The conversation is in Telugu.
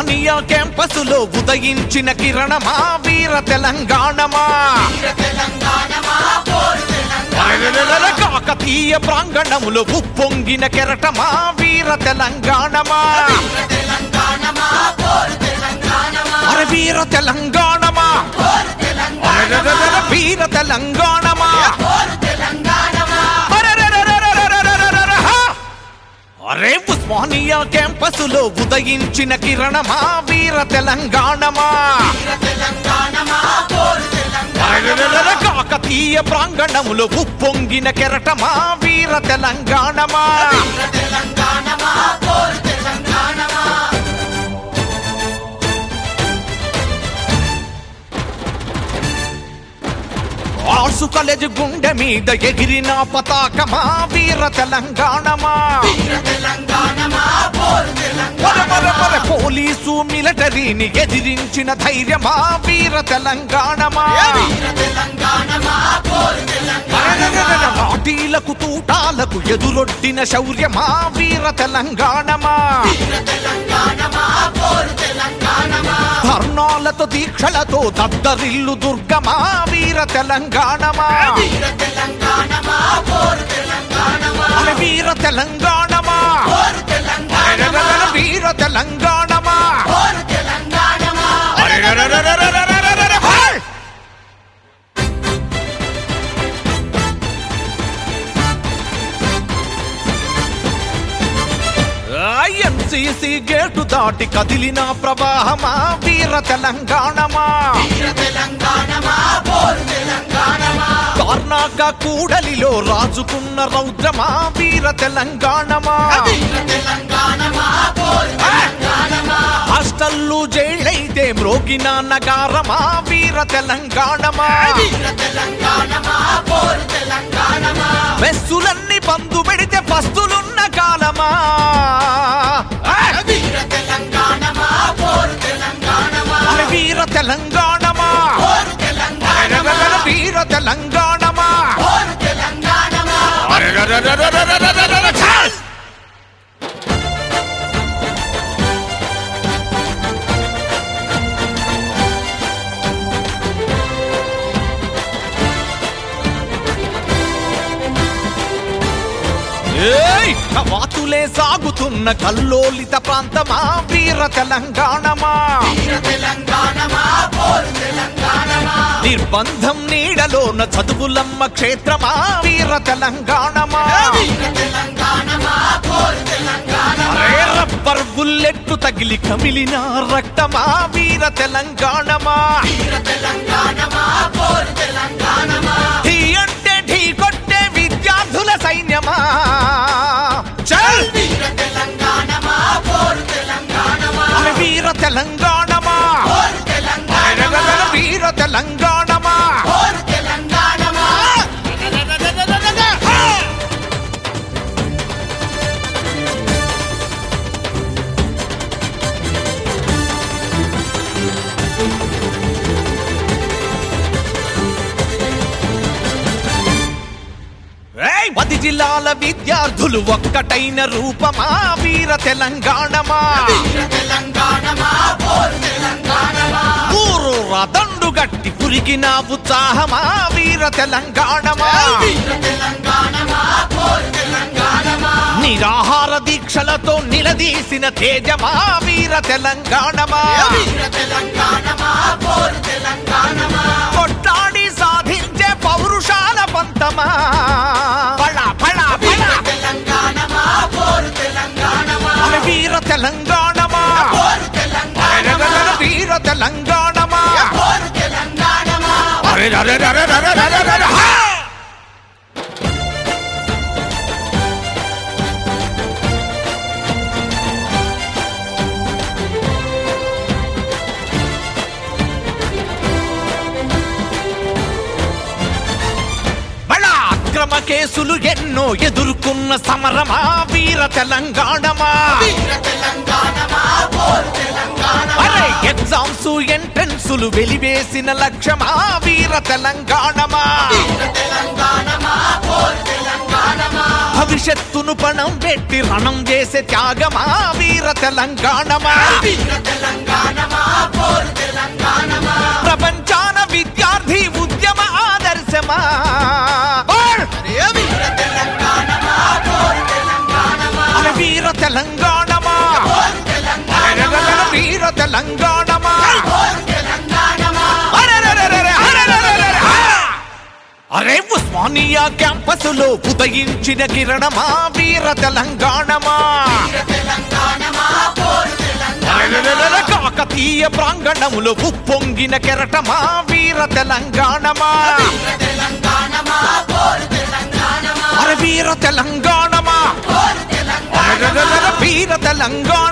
అరే ఉస్మానియా క్యాంపసులో ఉదయించిన కిరణమా వీర తెలంగాణమా? కాకతీయ ప్రాంగణములో ఉప్పొంగిన కెరటమా వీర తెలంగాణమా? అరే వీర తెలంగాణమా? వీర తెలంగాణ అరే ఉస్మానియా క్యాంపసులో ఉదయించిన కిరణమా వీర తెలంగాణమా? కాకతీయ ప్రాంగణములో ఉప్పొంగిన కెరటమా వీర తెలంగాణమా? ఆర్సు కాలేజ్ గుండె మీద ఎగిరిన పతాకమా వీర తెలంగాణమా? పోలీసు మిలిటరీని ఎదిరించిన ధైర్యమా? వీర తెలంగాణమా? అరెరెరెరెర తూటాలకు ఎదురొడ్డిన శౌర్యమా? వీర తెలంగాణమా? ధర్నాలతో దీక్షలతో దద్దరిల్లు దుర్గమా వీర తెలంగాణమా? అరే వీర తెలంగాణమా ఎంసీసీ గేటు దాటి కదిలిన ప్రవాహమా? వీర తెలంగాణమా? కూడలిలో రాజుకున్న రౌద్రమా? వీర తెలంగాణమా? హాస్టల్లు జైళ్ళైతే మ్రోగిన నగారమా వీర తెలంగాణమా? మెస్సులన్నీ పందు పెడితే పస్తులున్న కాలమా? వీర తెలంగాణమా? అరెరెరెరెర వీర తెలంగాణమా? ఏయ్! కవాతులే సాగుతున్న కల్లోలిత ప్రాంతమా? వీర తెలంగాణమా? నిర్బంధం నీడలోన చదువులమ్మ క్షేత్రమా? వీర తెలంగాణమా? రబ్బర్ బుల్లెట్టు తగిలి కమిలిన రక్తమా? వీర తెలంగాణమా? ఢీ అంటే ఢీ కొట్టే సైన్యమా? చల్ జిల్లాల విద్యార్థులు ఒక్కటైన రూపమా? వీర తెలంగాణమా? ఊరు రదండు గట్టి పురిగిన ఉత్సాహమా? వీర తెలంగాణమా? నిరాహార దీక్షలతో నిలదీసిన తేజమా? వీర తెలంగాణమా? కొట్లాడి సాధించే పౌరుషాల పంతమా? కేసులు ఎన్నో ఎదుర్కొన్న సమరమా? వీర తెలంగాణమా? వీర తెలంగాణమా? మనసులు వెలివేసిన లక్ష్యమా? వీర తెలంగాణమా? భవిష్యత్తును పణం పెట్టి రణం చేసే త్యాగమా? వీర తెలంగాణమా? ప్రపంచాన విద్యార్థి ఉద్యమ ఆదర్శమా? అరే ఉస్మానియా క్యాంపసులో ఉదయించిన కిరణమా వీర తెలంగాణమా? కాకతీయ ప్రాంగణములో ఉప్పొంగిన కెరటమా వీర తెలంగాణమా? అరే వీర తెలంగాణమా? వీర తెలంగాణ